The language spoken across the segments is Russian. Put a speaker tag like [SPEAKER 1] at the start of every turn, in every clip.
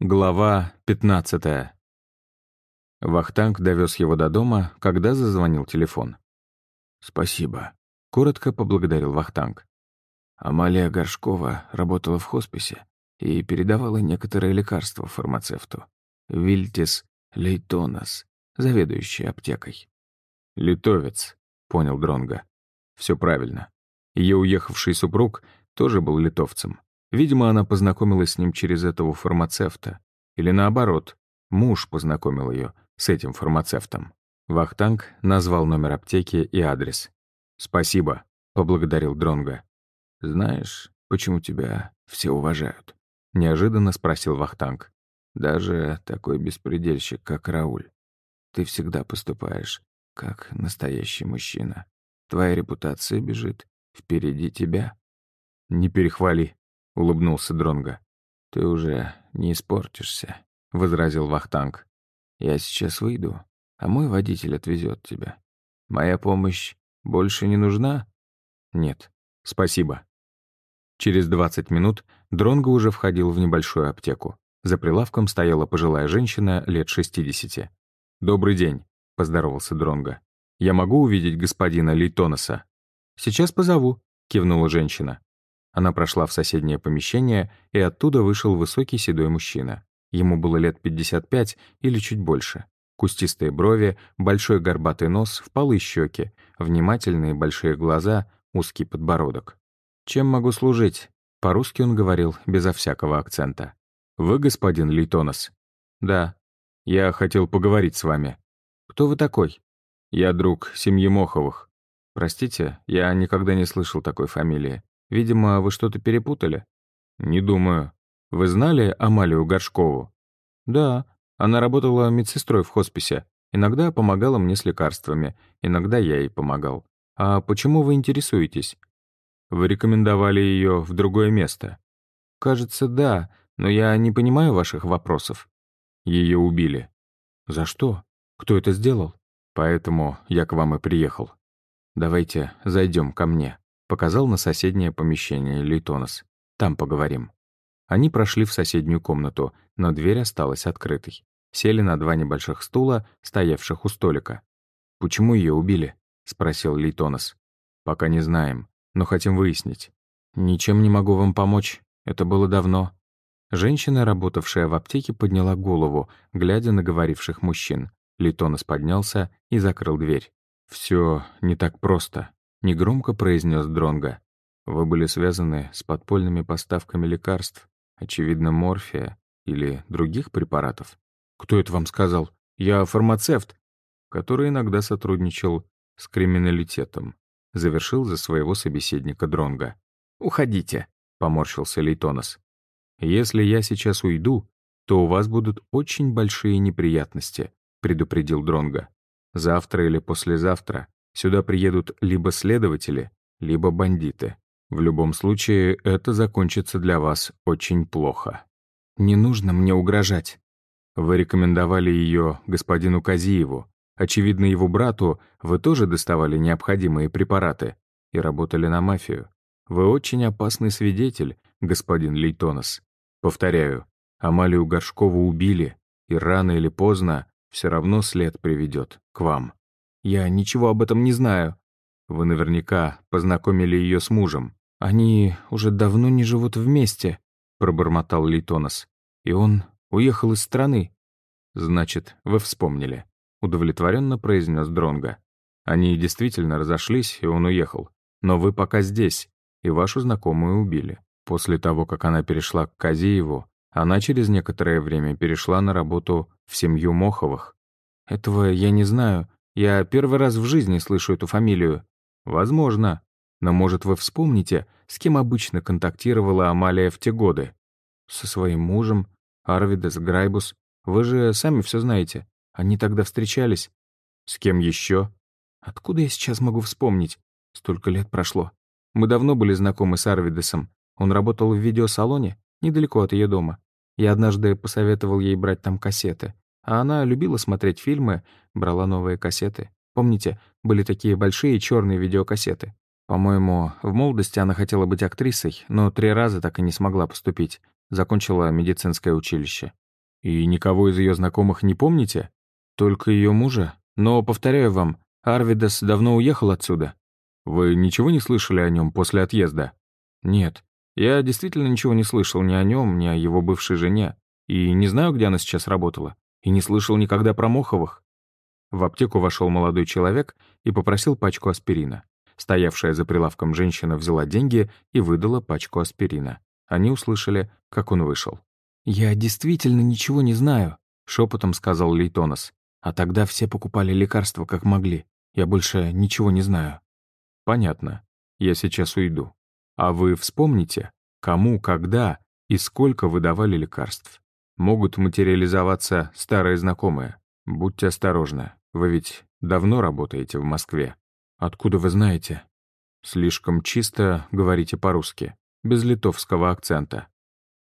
[SPEAKER 1] Глава 15. Вахтанг довез его до дома, когда зазвонил телефон.
[SPEAKER 2] «Спасибо», —
[SPEAKER 1] коротко поблагодарил Вахтанг.
[SPEAKER 2] Амалия Горшкова работала в хосписе и передавала некоторые лекарства фармацевту. Вильтис Лейтонас, заведующий аптекой.
[SPEAKER 1] «Литовец», — понял Дронга. Все правильно. Ее уехавший супруг тоже был литовцем. Видимо, она познакомилась с ним через этого фармацевта. Или наоборот, муж познакомил ее с этим фармацевтом. Вахтанг назвал номер аптеки и адрес. «Спасибо», — поблагодарил Дронга.
[SPEAKER 2] «Знаешь, почему тебя все уважают?»
[SPEAKER 1] — неожиданно спросил Вахтанг.
[SPEAKER 2] «Даже такой беспредельщик, как Рауль. Ты всегда поступаешь, как настоящий мужчина. Твоя репутация бежит впереди тебя».
[SPEAKER 1] «Не перехвали», улыбнулся Дронга.
[SPEAKER 2] Ты уже не испортишься, возразил Вахтанг. Я сейчас выйду, а мой водитель отвезет тебя. Моя помощь больше не нужна?
[SPEAKER 1] Нет. Спасибо. Через 20 минут Дронго уже входил в небольшую аптеку. За прилавком стояла пожилая женщина лет 60. «Добрый день», — поздоровался Дронго. «Я могу увидеть господина Лейтонаса?» «Сейчас позову», — кивнула женщина. Она прошла в соседнее помещение, и оттуда вышел высокий седой мужчина. Ему было лет 55 или чуть больше. Кустистые брови, большой горбатый нос, впалые щеки, внимательные большие глаза, узкий подбородок. «Чем могу служить?» По-русски он говорил, безо всякого акцента. «Вы господин Лейтонос?» «Да. Я хотел поговорить с вами». «Кто вы такой?» «Я друг семьи Моховых». «Простите, я никогда не слышал такой фамилии. Видимо, вы что-то перепутали?» «Не думаю. Вы знали Амалию Горшкову?» «Да. Она работала медсестрой в хосписе. Иногда помогала мне с лекарствами, иногда я ей помогал. А почему вы интересуетесь?» «Вы рекомендовали ее в другое место?» «Кажется, да, но я не понимаю ваших вопросов». Ее убили. «За что? Кто это сделал?» «Поэтому я к вам и приехал. Давайте зайдем ко мне». Показал на соседнее помещение Лейтонос. «Там поговорим». Они прошли в соседнюю комнату, но дверь осталась открытой. Сели на два небольших стула, стоявших у столика. «Почему ее убили?» — спросил Лейтонос. «Пока не знаем, но хотим выяснить. Ничем не могу вам помочь. Это было давно». Женщина, работавшая в аптеке, подняла голову, глядя на говоривших мужчин. Литонос поднялся и закрыл дверь. Все не так просто», Негромко произнес Дронга. Вы были связаны с подпольными поставками лекарств, очевидно, морфия или других препаратов. Кто это вам сказал? Я фармацевт, который иногда сотрудничал с криминалитетом. Завершил за своего собеседника Дронга. «Уходите», — поморщился Лейтонос. «Если я сейчас уйду, то у вас будут очень большие неприятности», — предупредил Дронга. «Завтра или послезавтра Сюда приедут либо следователи, либо бандиты. В любом случае, это закончится для вас очень плохо. Не нужно мне угрожать. Вы рекомендовали ее господину Казиеву. Очевидно, его брату вы тоже доставали необходимые препараты и работали на мафию. Вы очень опасный свидетель, господин Лейтонос. Повторяю, Амалию Горшкову убили, и рано или поздно все равно след приведет к вам. Я ничего об этом не знаю. Вы наверняка познакомили ее с мужем. Они уже давно не живут вместе, пробормотал Лейтонос. И он уехал из страны. Значит, вы вспомнили, удовлетворенно произнес Дронга. Они действительно разошлись, и он уехал. Но вы пока здесь, и вашу знакомую убили. После того, как она перешла к Казиеву, она через некоторое время перешла на работу в семью Моховых. Этого я не знаю, я первый раз в жизни слышу эту фамилию. Возможно. Но, может, вы вспомните, с кем обычно контактировала Амалия в те годы? Со своим мужем, Арвидес Грайбус. Вы же сами все знаете. Они тогда встречались. С кем еще? Откуда я сейчас могу вспомнить? Столько лет прошло. Мы давно были знакомы с Арвидесом. Он работал в видеосалоне, недалеко от ее дома. Я однажды посоветовал ей брать там кассеты. А она любила смотреть фильмы, брала новые кассеты. Помните, были такие большие черные видеокассеты? По-моему, в молодости она хотела быть актрисой, но три раза так и не смогла поступить. Закончила медицинское училище. И никого из ее знакомых не помните? Только ее мужа. Но, повторяю вам, Арвидас давно уехал отсюда. Вы ничего не слышали о нем после отъезда? Нет. Я действительно ничего не слышал ни о нем, ни о его бывшей жене. И не знаю, где она сейчас работала. И не слышал никогда про Моховых. В аптеку вошел молодой человек и попросил пачку аспирина. Стоявшая за прилавком женщина взяла деньги и выдала пачку аспирина. Они услышали, как он вышел. «Я действительно ничего не знаю», — шепотом сказал Лейтонос. «А тогда все покупали лекарства, как могли. Я больше ничего не знаю». «Понятно. Я сейчас уйду. А вы вспомните, кому, когда и сколько вы давали лекарств. Могут материализоваться старые знакомые. Будьте осторожны. Вы ведь давно работаете в Москве. Откуда вы знаете? Слишком чисто говорите по-русски, без литовского акцента.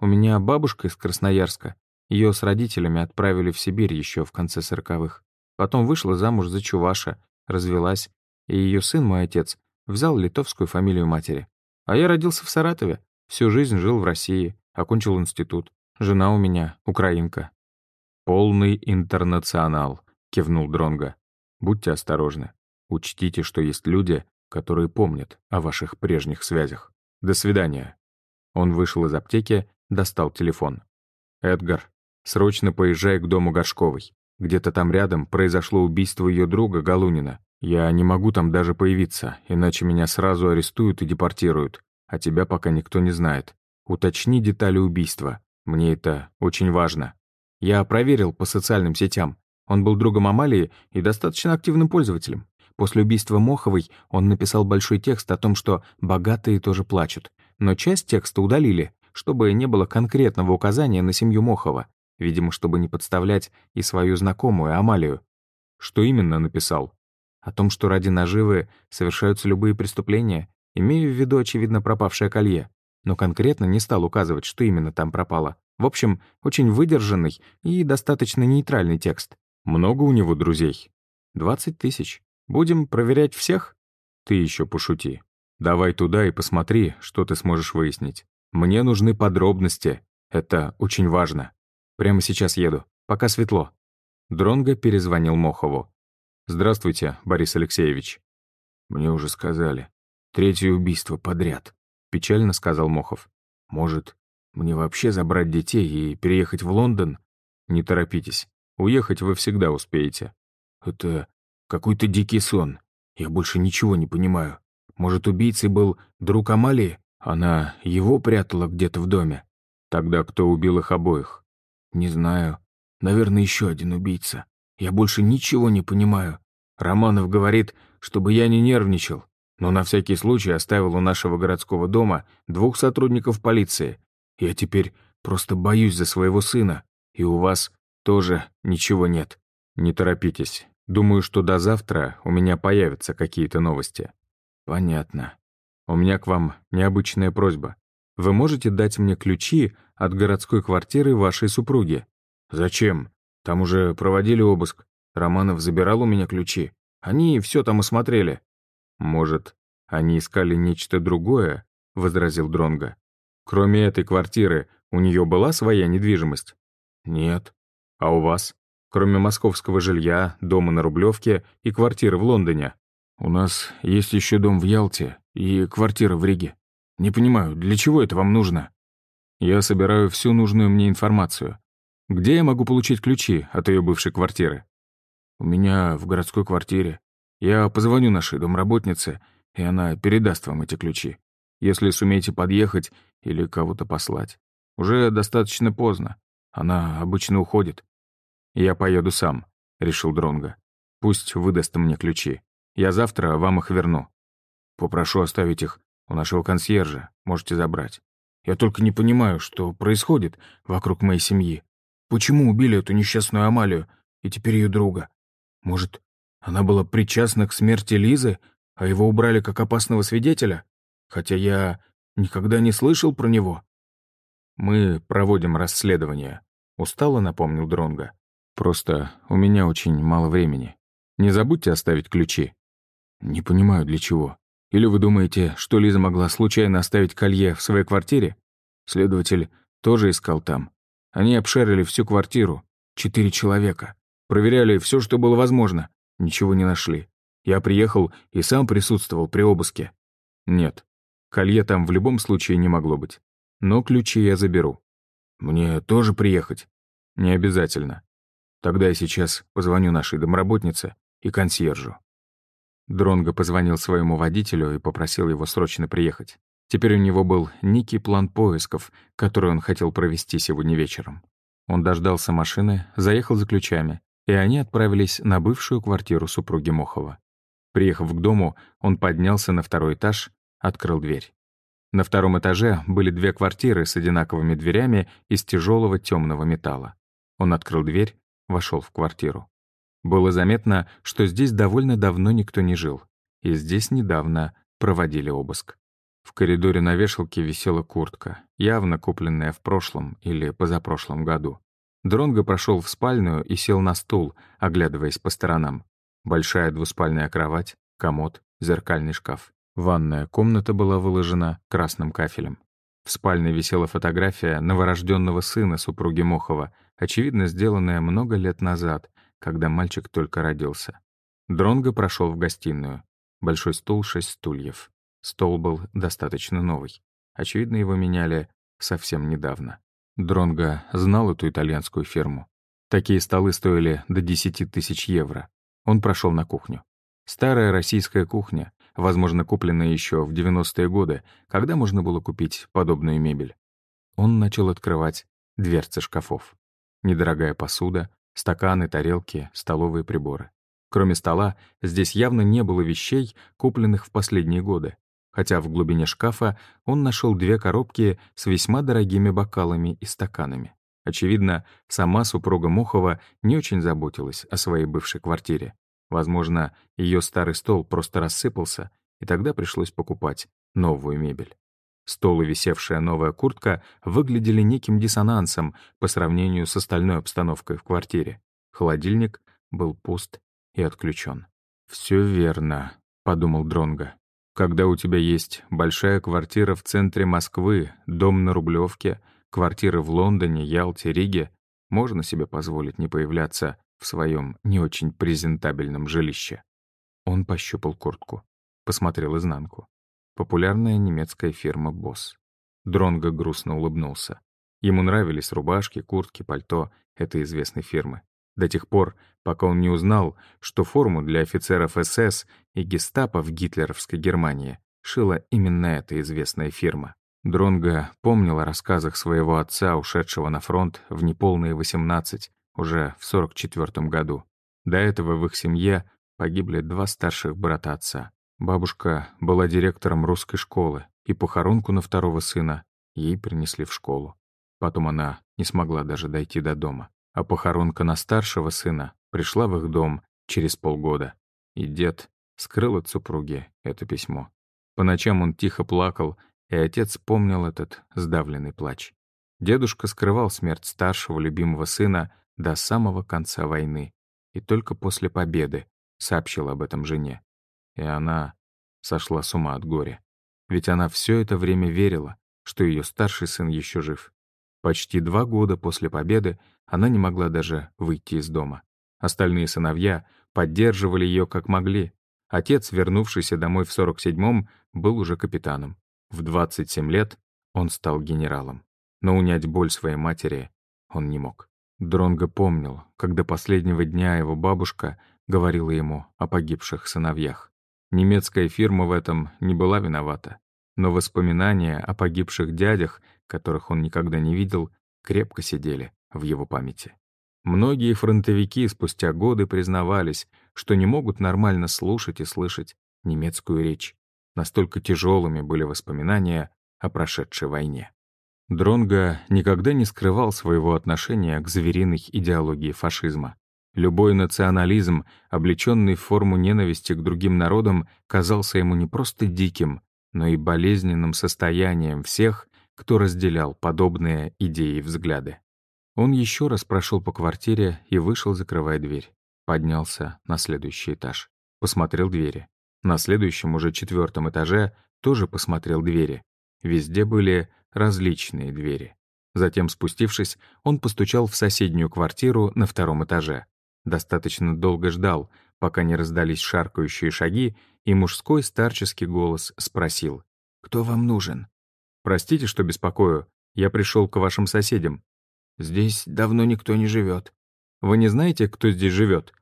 [SPEAKER 1] У меня бабушка из Красноярска. Ее с родителями отправили в Сибирь еще в конце сороковых. Потом вышла замуж за Чуваша, развелась, и ее сын, мой отец, взял литовскую фамилию матери. А я родился в Саратове, всю жизнь жил в России, окончил институт. Жена у меня украинка. «Полный интернационал», — кивнул Дронга. «Будьте осторожны. Учтите, что есть люди, которые помнят о ваших прежних связях. До свидания». Он вышел из аптеки достал телефон. «Эдгар, срочно поезжай к дому Горшковой. Где-то там рядом произошло убийство ее друга Галунина. Я не могу там даже появиться, иначе меня сразу арестуют и депортируют, а тебя пока никто не знает. Уточни детали убийства. Мне это очень важно. Я проверил по социальным сетям. Он был другом Амалии и достаточно активным пользователем. После убийства Моховой он написал большой текст о том, что богатые тоже плачут. Но часть текста удалили, чтобы не было конкретного указания на семью Мохова, видимо, чтобы не подставлять и свою знакомую Амалию. Что именно написал? О том, что ради наживы совершаются любые преступления, имея в виду, очевидно, пропавшее колье, но конкретно не стал указывать, что именно там пропало. В общем, очень выдержанный и достаточно нейтральный текст. Много у него друзей? 20 тысяч. Будем проверять всех? Ты еще пошути. Давай туда и посмотри, что ты сможешь выяснить. Мне нужны подробности. Это очень важно. Прямо сейчас еду. Пока светло». Дронго перезвонил Мохову. «Здравствуйте, Борис Алексеевич».
[SPEAKER 2] «Мне уже сказали. Третье убийство подряд», — печально сказал Мохов. «Может, мне вообще забрать детей и переехать в Лондон?»
[SPEAKER 1] «Не торопитесь. Уехать вы всегда успеете».
[SPEAKER 2] «Это какой-то дикий сон. Я больше ничего не понимаю. Может, убийцей был друг Амалии?» Она его прятала где-то в доме.
[SPEAKER 1] Тогда кто убил их обоих?
[SPEAKER 2] Не знаю. Наверное, еще один убийца. Я больше ничего не понимаю. Романов говорит, чтобы я не нервничал, но на всякий случай оставил у нашего городского дома двух сотрудников полиции. Я теперь просто боюсь за своего сына, и у вас тоже ничего нет.
[SPEAKER 1] Не торопитесь. Думаю, что до завтра у меня появятся какие-то новости.
[SPEAKER 2] Понятно.
[SPEAKER 1] У меня к вам необычная просьба. Вы можете дать мне ключи от городской квартиры вашей супруги?»
[SPEAKER 2] «Зачем? Там уже проводили обыск. Романов забирал у меня ключи. Они все там осмотрели».
[SPEAKER 1] «Может, они искали нечто другое?» — возразил Дронга. «Кроме этой квартиры, у нее была своя недвижимость?»
[SPEAKER 2] «Нет».
[SPEAKER 1] «А у вас? Кроме московского жилья, дома на Рублевке и квартиры в Лондоне?»
[SPEAKER 2] «У нас есть еще дом в Ялте и квартира в Риге. Не понимаю, для чего это вам нужно?»
[SPEAKER 1] «Я собираю всю нужную мне информацию. Где я могу получить ключи от ее бывшей квартиры?»
[SPEAKER 2] «У меня в городской квартире. Я позвоню нашей домработнице, и она передаст вам эти ключи. Если сумеете подъехать или кого-то послать. Уже достаточно поздно. Она обычно уходит».
[SPEAKER 1] «Я поеду сам», — решил Дронга. «Пусть выдаст мне ключи. Я завтра вам их верну».
[SPEAKER 2] Попрошу оставить их у нашего консьержа, можете забрать. Я только не понимаю, что происходит вокруг моей семьи. Почему убили эту несчастную Амалию и теперь ее друга? Может, она была причастна к смерти Лизы, а его убрали как опасного свидетеля? Хотя я никогда не слышал про него.
[SPEAKER 1] Мы проводим расследование, устало напомнил Дронга. Просто у меня очень мало времени. Не забудьте оставить ключи.
[SPEAKER 2] Не понимаю, для чего. Или вы думаете, что Лиза могла случайно оставить колье в своей квартире? Следователь тоже искал там. Они обшарили всю квартиру. Четыре человека. Проверяли все, что было возможно. Ничего не нашли. Я приехал и сам присутствовал при обыске. Нет, колье там в любом случае не могло быть. Но ключи я заберу. Мне тоже приехать? Не обязательно. Тогда я сейчас позвоню нашей домработнице и консьержу. Дронго позвонил своему водителю и попросил его срочно приехать. Теперь у него был некий план поисков, который он хотел провести сегодня вечером. Он дождался машины, заехал за ключами, и они отправились на бывшую квартиру супруги Мохова. Приехав к дому, он поднялся на второй этаж, открыл дверь. На втором этаже были две квартиры с одинаковыми дверями из тяжелого темного металла. Он открыл дверь, вошел в квартиру. Было заметно, что здесь довольно давно никто не жил, и здесь недавно проводили обыск. В коридоре на вешалке висела куртка, явно купленная в прошлом или позапрошлом году. Дронго прошел в спальню и сел на стул, оглядываясь по сторонам. Большая двуспальная кровать, комод, зеркальный шкаф. Ванная комната была выложена красным кафелем. В спальне висела фотография новорожденного сына супруги Мохова, очевидно, сделанная много лет назад, когда мальчик только родился. Дронго прошел в гостиную. Большой стул, шесть стульев. Стол был достаточно новый. Очевидно, его меняли совсем недавно. Дронго знал эту итальянскую фирму. Такие столы стоили до 10 тысяч евро. Он прошел на кухню. Старая российская кухня, возможно, купленная еще в 90-е годы, когда можно было купить подобную мебель. Он начал открывать дверцы шкафов. Недорогая посуда, стаканы, тарелки, столовые приборы. Кроме стола, здесь явно не было вещей, купленных в последние годы хотя в глубине шкафа он нашел две коробки с весьма дорогими бокалами и стаканами. Очевидно, сама супруга Мохова не очень заботилась о своей бывшей квартире. Возможно, ее старый стол просто рассыпался, и тогда пришлось покупать новую мебель. Стол и висевшая новая куртка выглядели неким диссонансом по сравнению с остальной обстановкой в квартире. Холодильник был пуст и отключен. «Все верно», — подумал Дронга. Когда у тебя есть большая квартира в центре Москвы, дом на Рублевке, квартиры в Лондоне, Ялте, Риге, можно себе позволить не появляться в своем не очень презентабельном жилище. Он пощупал куртку, посмотрел изнанку. Популярная немецкая фирма «Босс». Дронго грустно улыбнулся. Ему нравились рубашки, куртки, пальто этой известной фирмы до тех пор, пока он не узнал, что форму для офицеров СС и гестапо в гитлеровской Германии шила именно эта известная фирма. Дронго помнил о рассказах своего отца, ушедшего на фронт в неполные 18, уже в 44 году. До этого в их семье погибли два старших брата отца. Бабушка была директором русской школы, и похоронку на второго сына ей принесли в школу. Потом она не смогла даже дойти до дома а похоронка на старшего сына пришла в их дом через полгода, и дед скрыл от супруги это письмо. По ночам он тихо плакал, и отец помнил этот сдавленный плач. Дедушка скрывал смерть старшего любимого сына до самого конца войны, и только после победы сообщил об этом жене. И она сошла с ума от горя. Ведь она все это время верила, что ее старший сын еще жив. Почти два года после победы она не могла даже выйти из дома. Остальные сыновья поддерживали ее как могли. Отец, вернувшийся домой в 47-м, был уже капитаном. В 27 лет он стал генералом. Но унять боль своей матери он не мог. Дронго помнил, как до последнего дня его бабушка говорила ему о погибших сыновьях. Немецкая фирма в этом не была виновата. Но воспоминания о погибших дядях которых он никогда не видел, крепко сидели в его памяти. Многие фронтовики спустя годы признавались, что не могут нормально слушать и слышать немецкую речь. Настолько тяжелыми были воспоминания о прошедшей войне. Дронго никогда не скрывал своего отношения к звериной идеологии фашизма. Любой национализм, облеченный в форму ненависти к другим народам, казался ему не просто диким, но и болезненным состоянием всех, кто разделял подобные идеи и взгляды. Он еще раз прошел по квартире и вышел, закрывая дверь. Поднялся на следующий этаж. Посмотрел двери. На следующем, уже четвертом этаже, тоже посмотрел двери. Везде были различные двери.
[SPEAKER 1] Затем, спустившись, он постучал в соседнюю квартиру на втором этаже. Достаточно долго ждал, пока не раздались шаркающие шаги, и мужской старческий голос спросил. «Кто вам нужен?» «Простите, что беспокою. Я пришел к вашим соседям». «Здесь давно никто не живет. Вы не знаете, кто здесь живет?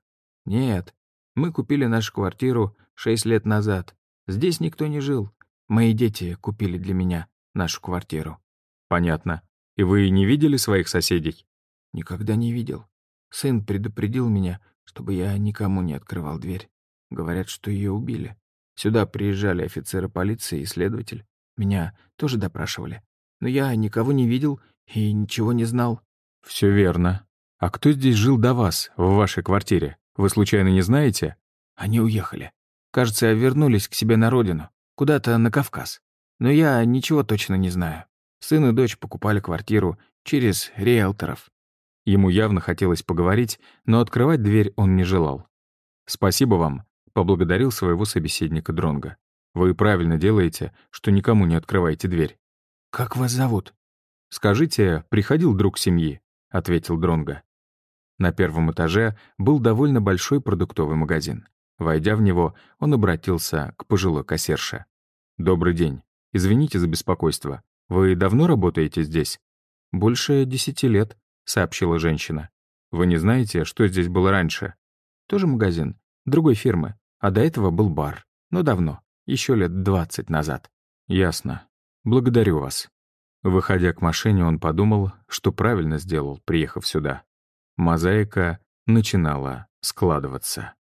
[SPEAKER 1] «Нет. Мы купили нашу квартиру шесть лет назад. Здесь никто не жил. Мои дети купили для меня нашу квартиру». «Понятно. И вы не видели своих соседей?» «Никогда не видел. Сын предупредил меня, чтобы я никому не открывал дверь. Говорят, что ее убили. Сюда приезжали офицеры полиции и следователь. Меня тоже допрашивали. Но я никого не видел и ничего не знал». «Все верно. А кто здесь жил до вас, в вашей квартире? Вы случайно не знаете?» «Они уехали. Кажется, вернулись к себе на родину, куда-то на Кавказ. Но я ничего точно не знаю. Сын и дочь покупали квартиру через риэлторов. Ему явно хотелось поговорить, но открывать дверь он не желал. «Спасибо вам», — поблагодарил своего собеседника Дронга. «Вы правильно делаете, что никому не открываете дверь». «Как вас зовут?» «Скажите, приходил друг семьи», — ответил Дронга. На первом этаже был довольно большой продуктовый магазин. Войдя в него, он обратился к пожилой кассирше. «Добрый день. Извините за беспокойство. Вы давно работаете здесь?» «Больше десяти лет», — сообщила женщина. «Вы не знаете, что здесь было раньше?» «Тоже магазин. Другой фирмы. А до этого был бар. Но давно. Еще лет двадцать назад». «Ясно. Благодарю вас». Выходя к машине, он подумал, что правильно сделал, приехав сюда. Мозаика начинала складываться.